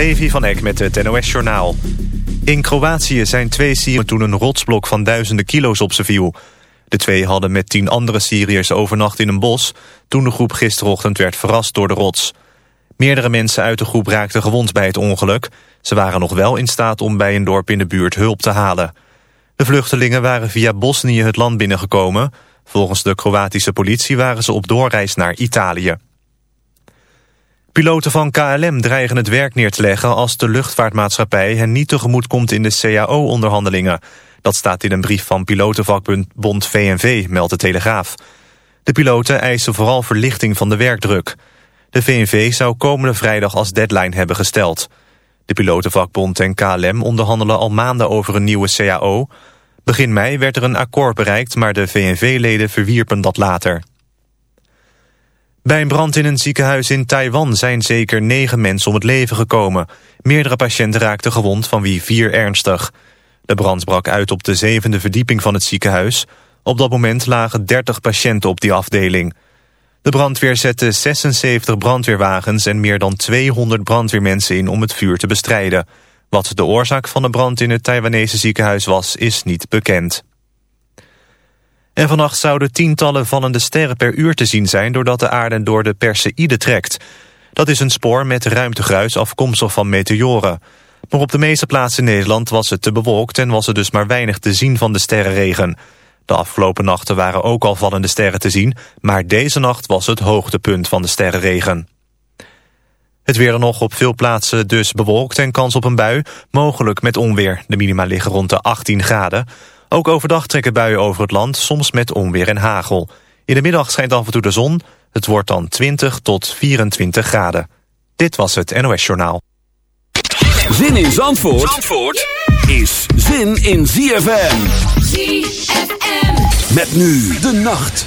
Levi van Eck met het NOS-journaal. In Kroatië zijn twee Syriërs toen een rotsblok van duizenden kilo's op ze viel. De twee hadden met tien andere Syriërs overnacht in een bos... toen de groep gisterochtend werd verrast door de rots. Meerdere mensen uit de groep raakten gewond bij het ongeluk. Ze waren nog wel in staat om bij een dorp in de buurt hulp te halen. De vluchtelingen waren via Bosnië het land binnengekomen. Volgens de Kroatische politie waren ze op doorreis naar Italië. Piloten van KLM dreigen het werk neer te leggen als de luchtvaartmaatschappij hen niet tegemoet komt in de CAO-onderhandelingen. Dat staat in een brief van pilotenvakbond VNV, meldt de Telegraaf. De piloten eisen vooral verlichting van de werkdruk. De VNV zou komende vrijdag als deadline hebben gesteld. De pilotenvakbond en KLM onderhandelen al maanden over een nieuwe CAO. Begin mei werd er een akkoord bereikt, maar de VNV-leden verwierpen dat later. Bij een brand in een ziekenhuis in Taiwan zijn zeker negen mensen om het leven gekomen. Meerdere patiënten raakten gewond, van wie vier ernstig. De brand brak uit op de zevende verdieping van het ziekenhuis. Op dat moment lagen 30 patiënten op die afdeling. De brandweer zette 76 brandweerwagens en meer dan 200 brandweermensen in om het vuur te bestrijden. Wat de oorzaak van de brand in het Taiwanese ziekenhuis was, is niet bekend. En vannacht zouden tientallen vallende sterren per uur te zien zijn... doordat de aarde door de Perseïde trekt. Dat is een spoor met ruimtegruis afkomstig van meteoren. Maar op de meeste plaatsen in Nederland was het te bewolkt... en was er dus maar weinig te zien van de sterrenregen. De afgelopen nachten waren ook al vallende sterren te zien... maar deze nacht was het hoogtepunt van de sterrenregen. Het weer dan nog op veel plaatsen dus bewolkt en kans op een bui... mogelijk met onweer. De minima liggen rond de 18 graden... Ook overdag trekken buien over het land, soms met onweer en hagel. In de middag schijnt af en toe de zon. Het wordt dan 20 tot 24 graden. Dit was het NOS Journaal. Zin in Zandvoort, Zandvoort is zin in ZFM. ZFM. Met nu de nacht.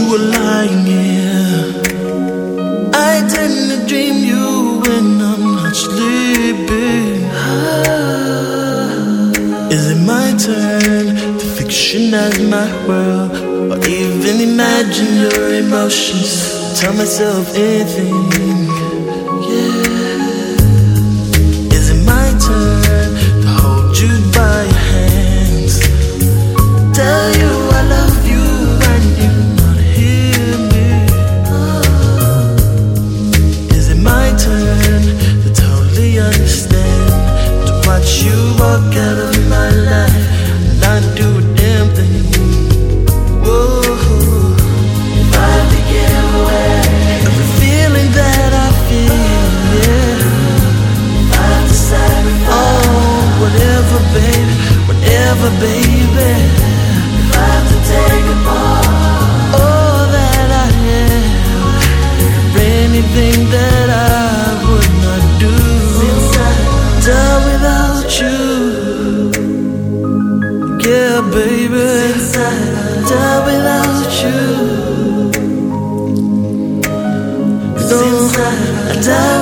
were lying here. I tend to dream you when I'm not sleeping. Ah. Is it my turn to fictionize my world or even imagine your emotions? Tell myself anything. Yeah. Is it my turn to hold you by your hands? Tell you I love To you walk out of my life. Do a damn thing. If I feeling that I feel, I oh, whatever, baby, whatever, baby. Yeah, I die without you. Don't die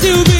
to be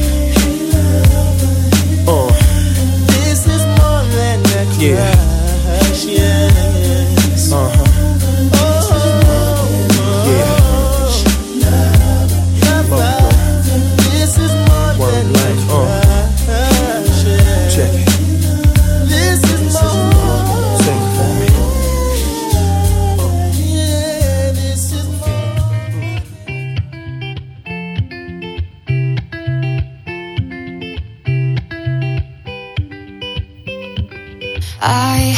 Yeah.